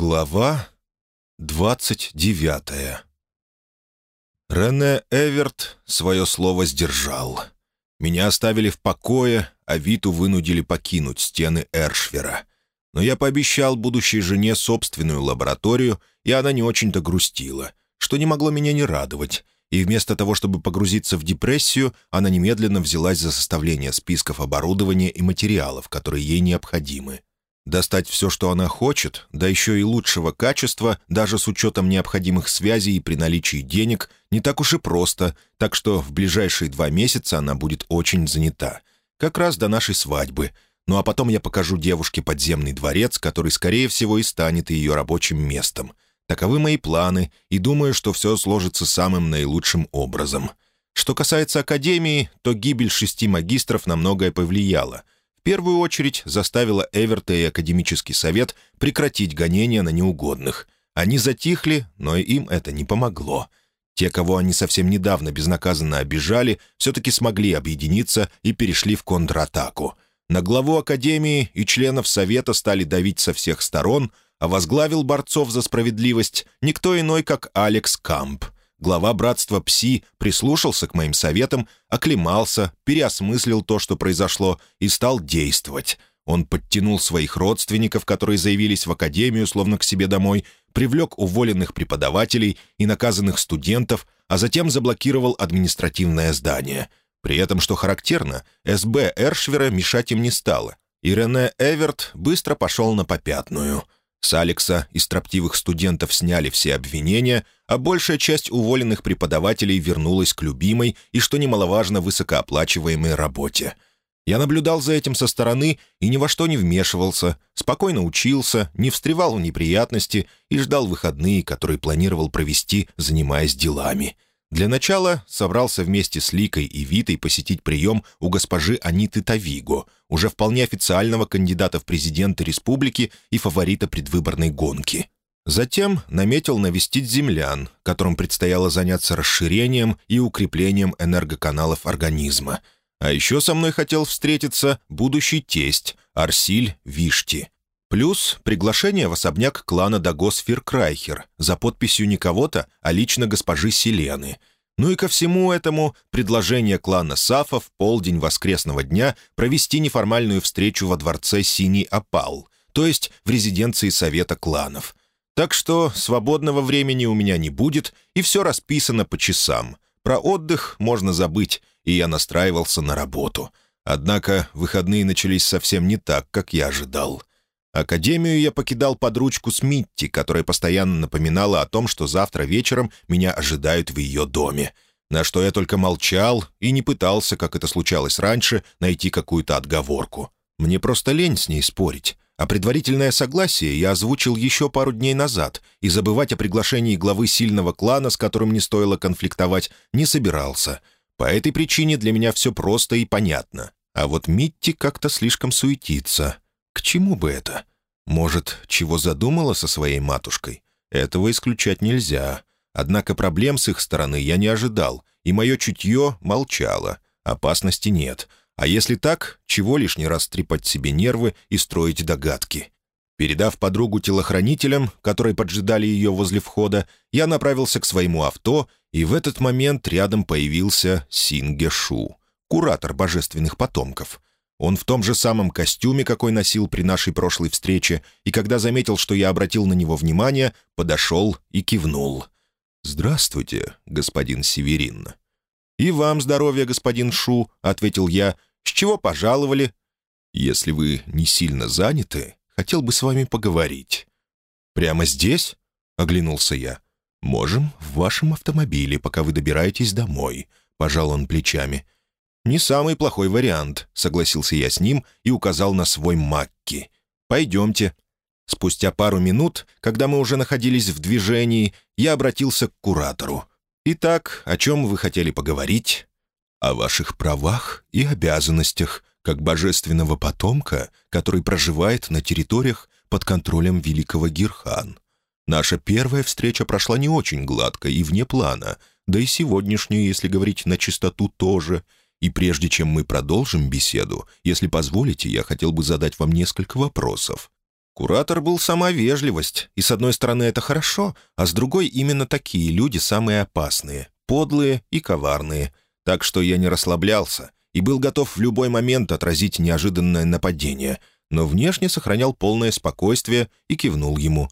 Глава двадцать девятая Рене Эверт свое слово сдержал. Меня оставили в покое, а Виту вынудили покинуть стены Эршвера. Но я пообещал будущей жене собственную лабораторию, и она не очень-то грустила, что не могло меня не радовать. И вместо того, чтобы погрузиться в депрессию, она немедленно взялась за составление списков оборудования и материалов, которые ей необходимы. Достать все, что она хочет, да еще и лучшего качества, даже с учетом необходимых связей и при наличии денег, не так уж и просто, так что в ближайшие два месяца она будет очень занята. Как раз до нашей свадьбы. Ну а потом я покажу девушке подземный дворец, который, скорее всего, и станет ее рабочим местом. Таковы мои планы, и думаю, что все сложится самым наилучшим образом. Что касается Академии, то гибель шести магистров на многое повлияла — первую очередь заставила Эверта и Академический совет прекратить гонения на неугодных. Они затихли, но им это не помогло. Те, кого они совсем недавно безнаказанно обижали, все-таки смогли объединиться и перешли в контратаку. На главу Академии и членов Совета стали давить со всех сторон, а возглавил борцов за справедливость никто иной, как Алекс Камп — Глава братства Пси прислушался к моим советам, оклемался, переосмыслил то, что произошло, и стал действовать. Он подтянул своих родственников, которые заявились в академию, словно к себе домой, привлек уволенных преподавателей и наказанных студентов, а затем заблокировал административное здание. При этом, что характерно, СБ Эршвера мешать им не стало, и Рене Эверт быстро пошел на попятную — с Алекса и строптивых студентов сняли все обвинения, а большая часть уволенных преподавателей вернулась к любимой и, что немаловажно, высокооплачиваемой работе. Я наблюдал за этим со стороны и ни во что не вмешивался, спокойно учился, не встревал в неприятности и ждал выходные, которые планировал провести, занимаясь делами — для начала собрался вместе с Ликой и Витой посетить прием у госпожи Аниты Тавиго, уже вполне официального кандидата в президенты республики и фаворита предвыборной гонки. Затем наметил навестить землян, которым предстояло заняться расширением и укреплением энергоканалов организма. А еще со мной хотел встретиться будущий тесть Арсиль Вишти. Плюс приглашение в особняк клана Дагос Фиркрайхер за подписью не кого-то, а лично госпожи Селены. Ну и ко всему этому предложение клана Сафа в полдень воскресного дня провести неформальную встречу во дворце Синий Опал, то есть в резиденции Совета кланов. Так что свободного времени у меня не будет, и все расписано по часам. Про отдых можно забыть, и я настраивался на работу. Однако выходные начались совсем не так, как я ожидал. Академию я покидал под ручку с Митти, которая постоянно напоминала о том, что завтра вечером меня ожидают в ее доме. На что я только молчал и не пытался, как это случалось раньше, найти какую-то отговорку. Мне просто лень с ней спорить. А предварительное согласие я озвучил еще пару дней назад, и забывать о приглашении главы сильного клана, с которым не стоило конфликтовать, не собирался. По этой причине для меня все просто и понятно. А вот Митти как-то слишком суетится. К чему бы это? Может, чего задумала со своей матушкой? Этого исключать нельзя. Однако проблем с их стороны я не ожидал, и мое чутье молчало. Опасности нет. А если так, чего лишний раз трепать себе нервы и строить догадки? Передав подругу телохранителям, которые поджидали ее возле входа, я направился к своему авто, и в этот момент рядом появился Синге Шу, куратор божественных потомков. Он в том же самом костюме, какой носил при нашей прошлой встрече, и когда заметил, что я обратил на него внимание, подошел и кивнул. «Здравствуйте, господин Северин». «И вам здоровья, господин Шу», — ответил я. «С чего пожаловали?» «Если вы не сильно заняты, хотел бы с вами поговорить». «Прямо здесь?» — оглянулся я. «Можем в вашем автомобиле, пока вы добираетесь домой», — пожал он плечами. «Не самый плохой вариант», — согласился я с ним и указал на свой Макки. «Пойдемте». Спустя пару минут, когда мы уже находились в движении, я обратился к куратору. «Итак, о чем вы хотели поговорить?» «О ваших правах и обязанностях, как божественного потомка, который проживает на территориях под контролем великого Гирхан. Наша первая встреча прошла не очень гладко и вне плана, да и сегодняшнюю, если говорить на чистоту, тоже — и прежде чем мы продолжим беседу, если позволите, я хотел бы задать вам несколько вопросов». Куратор был сама вежливость, и с одной стороны это хорошо, а с другой именно такие люди самые опасные, подлые и коварные. Так что я не расслаблялся и был готов в любой момент отразить неожиданное нападение, но внешне сохранял полное спокойствие и кивнул ему.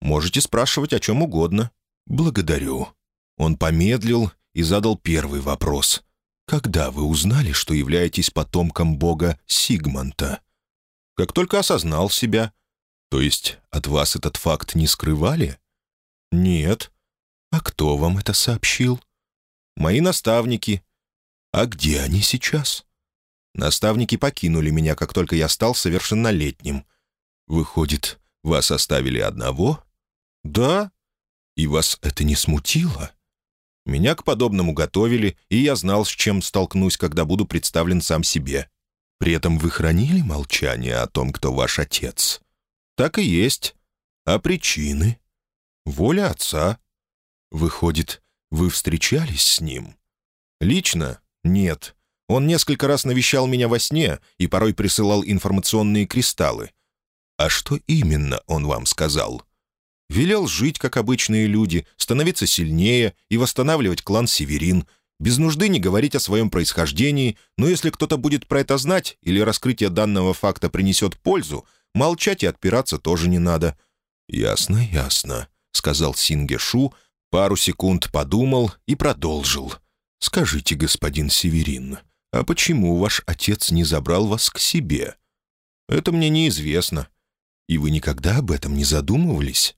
«Можете спрашивать о чем угодно». «Благодарю». Он помедлил и задал первый вопрос. «Когда вы узнали, что являетесь потомком бога Сигмонта?» «Как только осознал себя». «То есть от вас этот факт не скрывали?» «Нет». «А кто вам это сообщил?» «Мои наставники». «А где они сейчас?» «Наставники покинули меня, как только я стал совершеннолетним». «Выходит, вас оставили одного?» «Да». «И вас это не смутило?» Меня к подобному готовили, и я знал, с чем столкнусь, когда буду представлен сам себе. При этом вы хранили молчание о том, кто ваш отец? Так и есть. А причины? Воля отца. Выходит, вы встречались с ним? Лично? Нет. Он несколько раз навещал меня во сне и порой присылал информационные кристаллы. А что именно он вам сказал?» Велел жить, как обычные люди, становиться сильнее и восстанавливать клан Северин. Без нужды не говорить о своем происхождении, но если кто-то будет про это знать или раскрытие данного факта принесет пользу, молчать и отпираться тоже не надо. «Ясно, ясно», — сказал Сингешу, пару секунд подумал и продолжил. «Скажите, господин Северин, а почему ваш отец не забрал вас к себе?» «Это мне неизвестно». «И вы никогда об этом не задумывались?»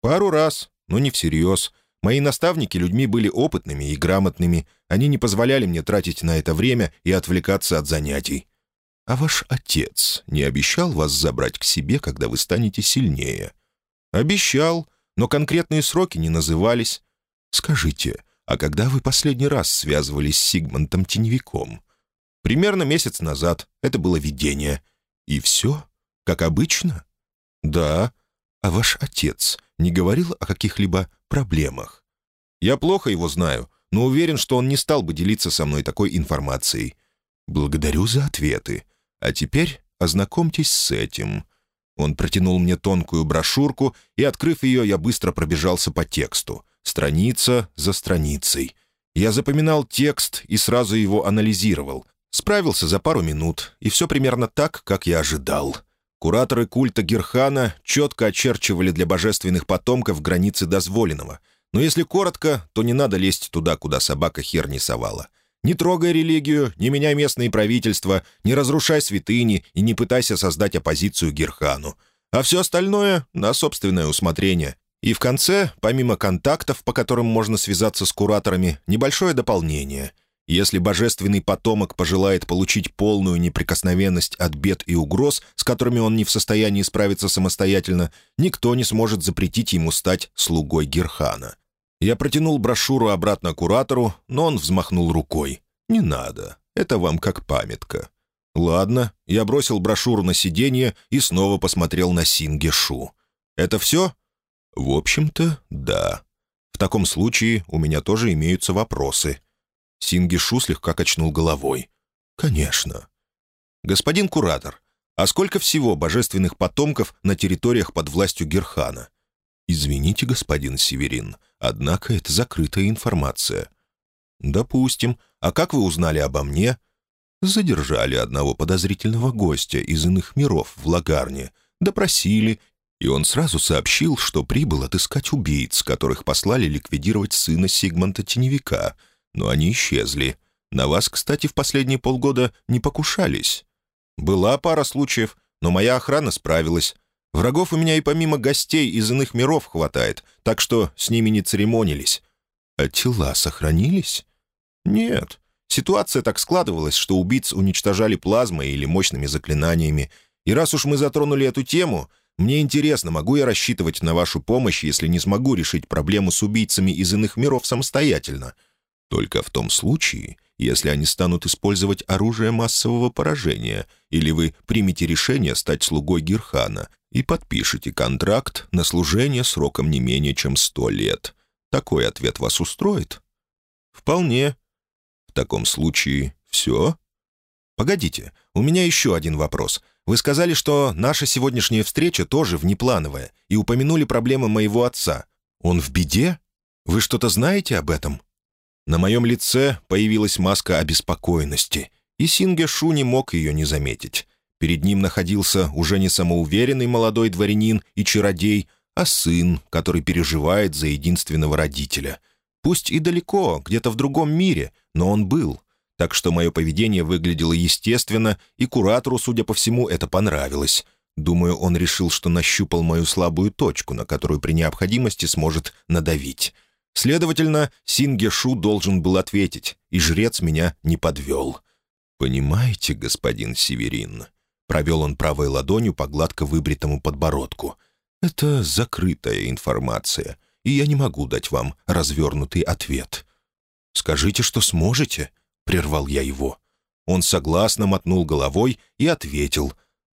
«Пару раз, но не всерьез. Мои наставники людьми были опытными и грамотными. Они не позволяли мне тратить на это время и отвлекаться от занятий. А ваш отец не обещал вас забрать к себе, когда вы станете сильнее?» «Обещал, но конкретные сроки не назывались. Скажите, а когда вы последний раз связывались с Сигмантом Теневиком?» «Примерно месяц назад. Это было видение. И все? Как обычно?» «Да. А ваш отец не говорил о каких-либо проблемах. Я плохо его знаю, но уверен, что он не стал бы делиться со мной такой информацией. Благодарю за ответы. А теперь ознакомьтесь с этим». Он протянул мне тонкую брошюрку, и, открыв ее, я быстро пробежался по тексту, страница за страницей. Я запоминал текст и сразу его анализировал. Справился за пару минут, и все примерно так, как я ожидал. Кураторы культа Герхана четко очерчивали для божественных потомков границы дозволенного. Но если коротко, то не надо лезть туда, куда собака хер не совала. Не трогай религию, не меняй местные правительства, не разрушай святыни и не пытайся создать оппозицию Герхану. А все остальное — на собственное усмотрение. И в конце, помимо контактов, по которым можно связаться с кураторами, небольшое дополнение — если божественный потомок пожелает получить полную неприкосновенность от бед и угроз, с которыми он не в состоянии справиться самостоятельно, никто не сможет запретить ему стать слугой Герхана. Я протянул брошюру обратно куратору, но он взмахнул рукой. «Не надо. Это вам как памятка». «Ладно». Я бросил брошюру на сиденье и снова посмотрел на Сингешу. «Это все?» «В общем-то, да. В таком случае у меня тоже имеются вопросы». Сингишу слегка качнул головой. «Конечно». «Господин куратор, а сколько всего божественных потомков на территориях под властью Герхана?» «Извините, господин Северин, однако это закрытая информация». «Допустим. А как вы узнали обо мне?» «Задержали одного подозрительного гостя из иных миров в Лагарне, допросили, и он сразу сообщил, что прибыл отыскать убийц, которых послали ликвидировать сына Сигмонта Теневика, но они исчезли. На вас, кстати, в последние полгода не покушались. Была пара случаев, но моя охрана справилась. Врагов у меня и помимо гостей из иных миров хватает, так что с ними не церемонились. А тела сохранились? Нет. Ситуация так складывалась, что убийц уничтожали плазмой или мощными заклинаниями. И раз уж мы затронули эту тему, мне интересно, могу я рассчитывать на вашу помощь, если не смогу решить проблему с убийцами из иных миров самостоятельно — только в том случае, если они станут использовать оружие массового поражения, или вы примете решение стать слугой Гирхана и подпишете контракт на служение сроком не менее чем сто лет. Такой ответ вас устроит? Вполне. В таком случае все? Погодите, у меня еще один вопрос. Вы сказали, что наша сегодняшняя встреча тоже внеплановая, и упомянули проблемы моего отца. Он в беде? Вы что-то знаете об этом?» На моем лице появилась маска обеспокоенности, и Синге Шу не мог ее не заметить. Перед ним находился уже не самоуверенный молодой дворянин и чародей, а сын, который переживает за единственного родителя. Пусть и далеко, где-то в другом мире, но он был. Так что мое поведение выглядело естественно, и куратору, судя по всему, это понравилось. Думаю, он решил, что нащупал мою слабую точку, на которую при необходимости сможет надавить. Следовательно, Сингешу должен был ответить, и жрец меня не подвел. «Понимаете, господин Северин?» Провел он правой ладонью по гладко выбритому подбородку. «Это закрытая информация, и я не могу дать вам развернутый ответ». «Скажите, что сможете?» — прервал я его. Он согласно мотнул головой и ответил.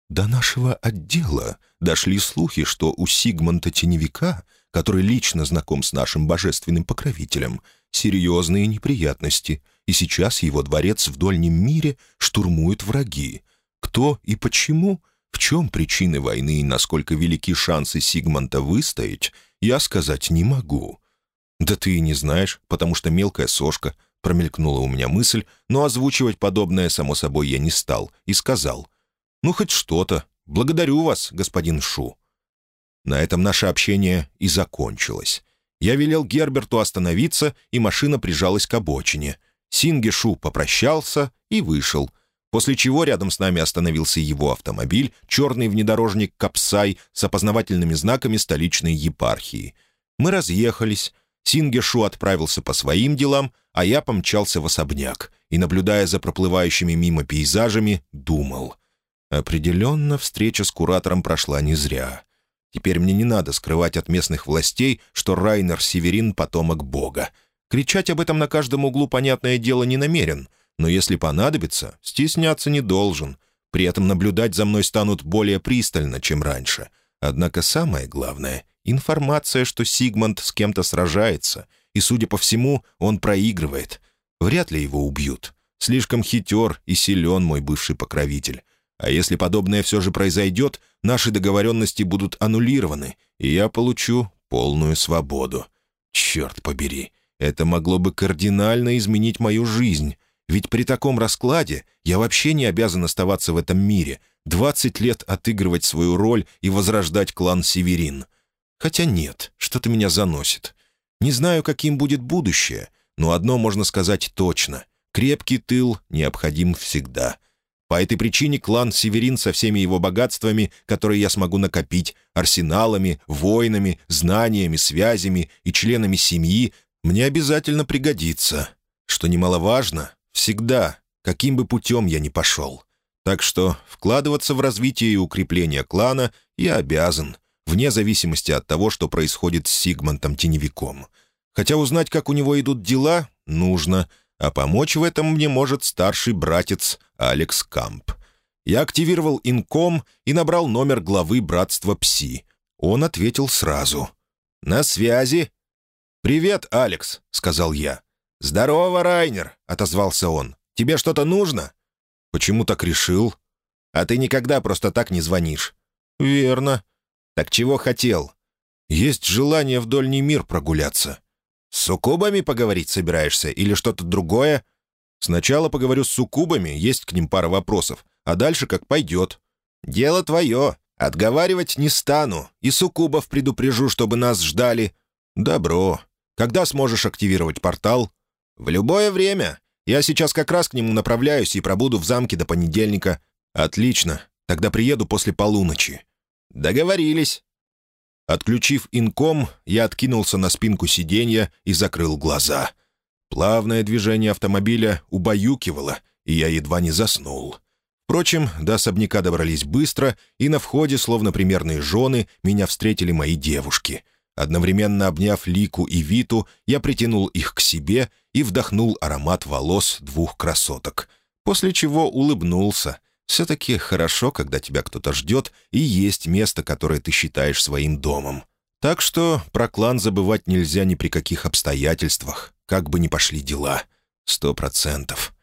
«До нашего отдела дошли слухи, что у Сигмонта Теневика, который лично знаком с нашим божественным покровителем, серьезные неприятности, и сейчас его дворец в Дольнем мире штурмуют враги. Кто и почему, в чем причины войны и насколько велики шансы Сигмонта выстоять, я сказать не могу. Да ты и не знаешь, потому что мелкая сошка, промелькнула у меня мысль, но озвучивать подобное, само собой, я не стал, и сказал. «Ну, хоть что-то. Благодарю вас, господин Шу». На этом наше общение и закончилось. Я велел Герберту остановиться, и машина прижалась к обочине. Синги Шу попрощался и вышел — после чего рядом с нами остановился его автомобиль, черный внедорожник «Капсай» с опознавательными знаками столичной епархии. Мы разъехались, Сингешу отправился по своим делам, а я помчался в особняк и, наблюдая за проплывающими мимо пейзажами, думал. Определенно, встреча с куратором прошла не зря. Теперь мне не надо скрывать от местных властей, что Райнер Северин — потомок Бога. Кричать об этом на каждом углу, понятное дело, не намерен — но если понадобится, стесняться не должен. При этом наблюдать за мной станут более пристально, чем раньше. Однако самое главное — информация, что Сигмунд с кем-то сражается, и, судя по всему, он проигрывает. Вряд ли его убьют. Слишком хитер и силен мой бывший покровитель. А если подобное все же произойдет, наши договоренности будут аннулированы, и я получу полную свободу. Черт побери, это могло бы кардинально изменить мою жизнь. Ведь при таком раскладе я вообще не обязан оставаться в этом мире, двадцать лет отыгрывать свою роль и возрождать клан Северин. Хотя нет, что-то меня заносит. Не знаю, каким будет будущее, но одно можно сказать точно. Крепкий тыл необходим всегда. По этой причине клан Северин со всеми его богатствами, которые я смогу накопить, арсеналами, воинами, знаниями, связями и членами семьи, мне обязательно пригодится. Что немаловажно, Всегда, каким бы путем я ни пошел. Так что вкладываться в развитие и укрепление клана я обязан, вне зависимости от того, что происходит с Сигмантом Теневиком. Хотя узнать, как у него идут дела, нужно, а помочь в этом мне может старший братец Алекс Камп. Я активировал инком и набрал номер главы братства Пси. Он ответил сразу. «На связи». «Привет, Алекс», — сказал я. «Здорово, Райнер!» — отозвался он. «Тебе что-то нужно?» «Почему так решил?» «А ты никогда просто так не звонишь». «Верно». «Так чего хотел?» «Есть желание в дольний мир прогуляться». «С суккубами поговорить собираешься или что-то другое?» «Сначала поговорю с суккубами, есть к ним пара вопросов, а дальше как пойдет». «Дело твое. Отговаривать не стану. И суккубов предупрежу, чтобы нас ждали». «Добро. Когда сможешь активировать портал?» «В любое время. Я сейчас как раз к нему направляюсь и пробуду в замке до понедельника». «Отлично. Тогда приеду после полуночи». «Договорились». Отключив инком, я откинулся на спинку сиденья и закрыл глаза. Плавное движение автомобиля убаюкивало, и я едва не заснул. Впрочем, до особняка добрались быстро, и на входе, словно примерные жены, меня встретили мои девушки — Одновременно обняв Лику и Виту, я притянул их к себе и вдохнул аромат волос двух красоток, после чего улыбнулся. Все-таки хорошо, когда тебя кто-то ждет, и есть место, которое ты считаешь своим домом. Так что про клан забывать нельзя ни при каких обстоятельствах, как бы ни пошли дела. Сто процентов.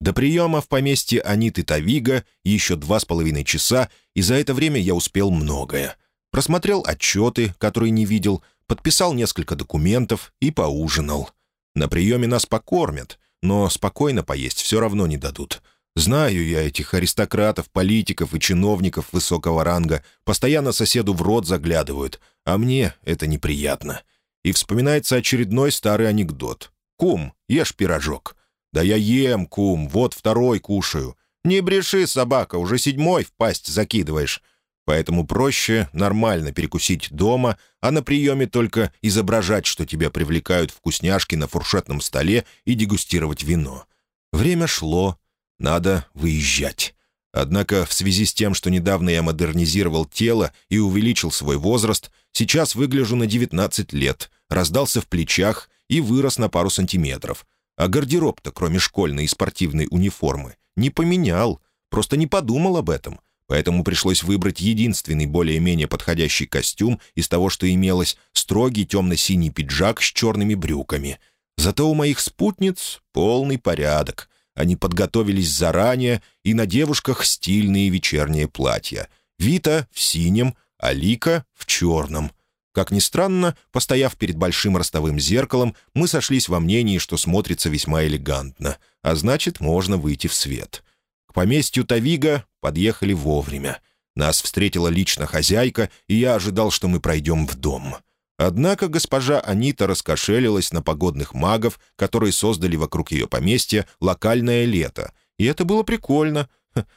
До приема в поместье Аниты Тавига еще два с половиной часа, и за это время я успел многое. Просмотрел отчеты, которые не видел, подписал несколько документов и поужинал. На приеме нас покормят, но спокойно поесть все равно не дадут. Знаю я этих аристократов, политиков и чиновников высокого ранга, постоянно соседу в рот заглядывают, а мне это неприятно. И вспоминается очередной старый анекдот. «Кум, ешь пирожок». «Да я ем, кум, вот второй кушаю». «Не бреши, собака, уже седьмой в пасть закидываешь». Поэтому проще нормально перекусить дома, а на приеме только изображать, что тебя привлекают вкусняшки на фуршетном столе и дегустировать вино. Время шло, надо выезжать. Однако в связи с тем, что недавно я модернизировал тело и увеличил свой возраст, сейчас выгляжу на 19 лет, раздался в плечах и вырос на пару сантиметров. А гардероб-то, кроме школьной и спортивной униформы, не поменял, просто не подумал об этом. Поэтому пришлось выбрать единственный более-менее подходящий костюм из того, что имелось, строгий темно-синий пиджак с черными брюками. Зато у моих спутниц полный порядок. Они подготовились заранее, и на девушках стильные вечерние платья. Вита в синем, а Лика в черном. Как ни странно, постояв перед большим ростовым зеркалом, мы сошлись во мнении, что смотрится весьма элегантно, а значит, можно выйти в свет. К поместью Тавига подъехали вовремя. Нас встретила лично хозяйка, и я ожидал, что мы пройдем в дом. Однако госпожа Анита раскошелилась на погодных магов, которые создали вокруг ее поместья локальное лето. И это было прикольно.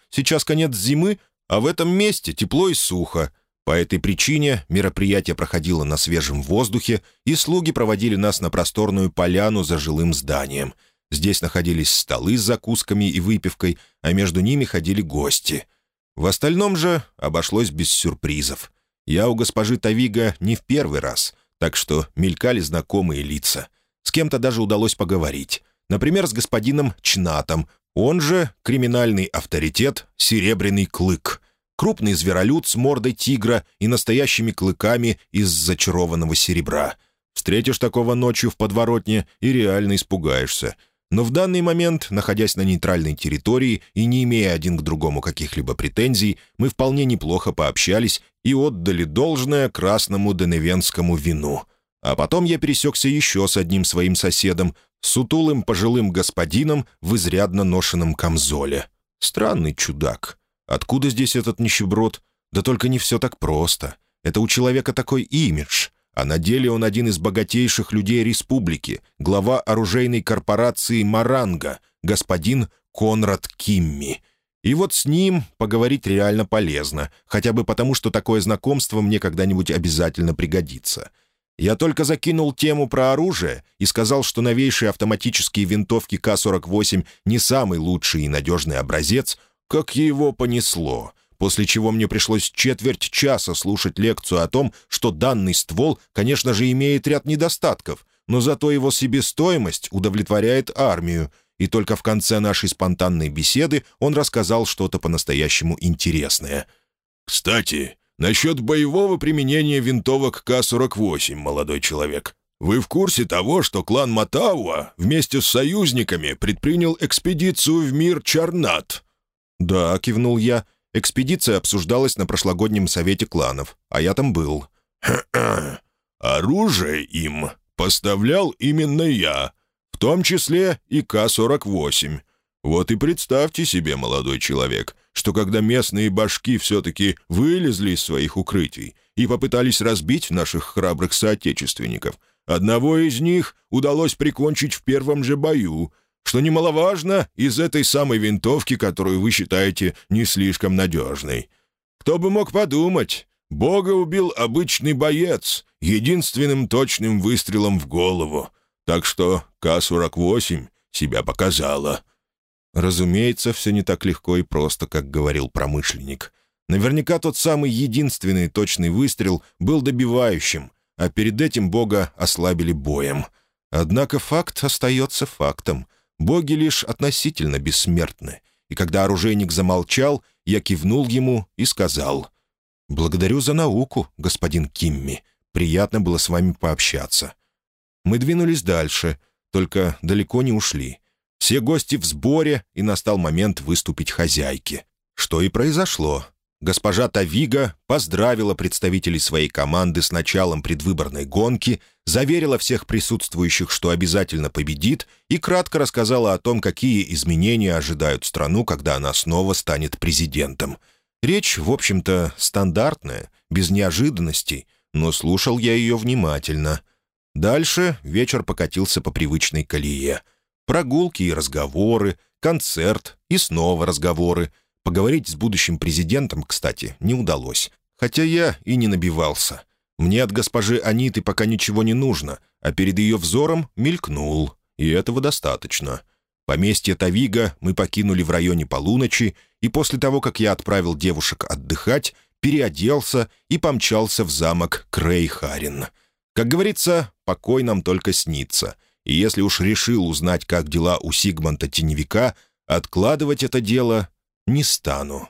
Сейчас конец зимы, а в этом месте тепло и сухо. По этой причине мероприятие проходило на свежем воздухе, и слуги проводили нас на просторную поляну за жилым зданием. Здесь находились столы с закусками и выпивкой, а между ними ходили гости. В остальном же обошлось без сюрпризов. Я у госпожи Тавига не в первый раз, так что мелькали знакомые лица. С кем-то даже удалось поговорить. Например, с господином Чнатом, он же криминальный авторитет «Серебряный клык». Крупный зверолюд с мордой тигра и настоящими клыками из зачарованного серебра. Встретишь такого ночью в подворотне и реально испугаешься — но в данный момент, находясь на нейтральной территории и не имея один к другому каких-либо претензий, мы вполне неплохо пообщались и отдали должное красному деневенскому вину. А потом я пересекся еще с одним своим соседом, сутулым пожилым господином в изрядно ношенном камзоле. Странный чудак. Откуда здесь этот нищеброд? Да только не все так просто. Это у человека такой имидж а на деле он один из богатейших людей республики, глава оружейной корпорации «Маранга», господин Конрад Кимми. И вот с ним поговорить реально полезно, хотя бы потому, что такое знакомство мне когда-нибудь обязательно пригодится. Я только закинул тему про оружие и сказал, что новейшие автоматические винтовки К-48 не самый лучший и надежный образец, как его понесло — после чего мне пришлось четверть часа слушать лекцию о том, что данный ствол, конечно же, имеет ряд недостатков, но зато его себестоимость удовлетворяет армию, и только в конце нашей спонтанной беседы он рассказал что-то по-настоящему интересное. «Кстати, насчет боевого применения винтовок К-48, молодой человек. Вы в курсе того, что клан Матауа вместе с союзниками предпринял экспедицию в мир Чарнат?» «Да», — кивнул я, Экспедиция обсуждалась на прошлогоднем совете кланов, а я там был. «Оружие им поставлял именно я, в том числе и К-48. Вот и представьте себе, молодой человек, что когда местные башки все-таки вылезли из своих укрытий и попытались разбить наших храбрых соотечественников, одного из них удалось прикончить в первом же бою — что немаловажно из этой самой винтовки, которую вы считаете не слишком надежной. Кто бы мог подумать, Бога убил обычный боец, единственным точным выстрелом в голову. Так что К-48 себя показала. Разумеется, все не так легко и просто, как говорил промышленник. Наверняка тот самый единственный точный выстрел был добивающим, а перед этим Бога ослабили боем. Однако факт остается фактом — боги лишь относительно бессмертны, и когда оружейник замолчал, я кивнул ему и сказал, «Благодарю за науку, господин Кимми. Приятно было с вами пообщаться». Мы двинулись дальше, только далеко не ушли. Все гости в сборе, и настал момент выступить хозяйке. Что и произошло. Госпожа Тавига поздравила представителей своей команды с началом предвыборной гонки, заверила всех присутствующих, что обязательно победит, и кратко рассказала о том, какие изменения ожидают страну, когда она снова станет президентом. Речь, в общем-то, стандартная, без неожиданностей, но слушал я ее внимательно. Дальше вечер покатился по привычной колее. Прогулки и разговоры, концерт и снова разговоры — Поговорить с будущим президентом, кстати, не удалось. Хотя я и не набивался. Мне от госпожи Аниты пока ничего не нужно, а перед ее взором мелькнул. И этого достаточно. Поместье Тавига мы покинули в районе полуночи, и после того, как я отправил девушек отдыхать, переоделся и помчался в замок Крейхарин. Как говорится, покой нам только снится. И если уж решил узнать, как дела у Сигмонта Теневика, откладывать это дело не стану.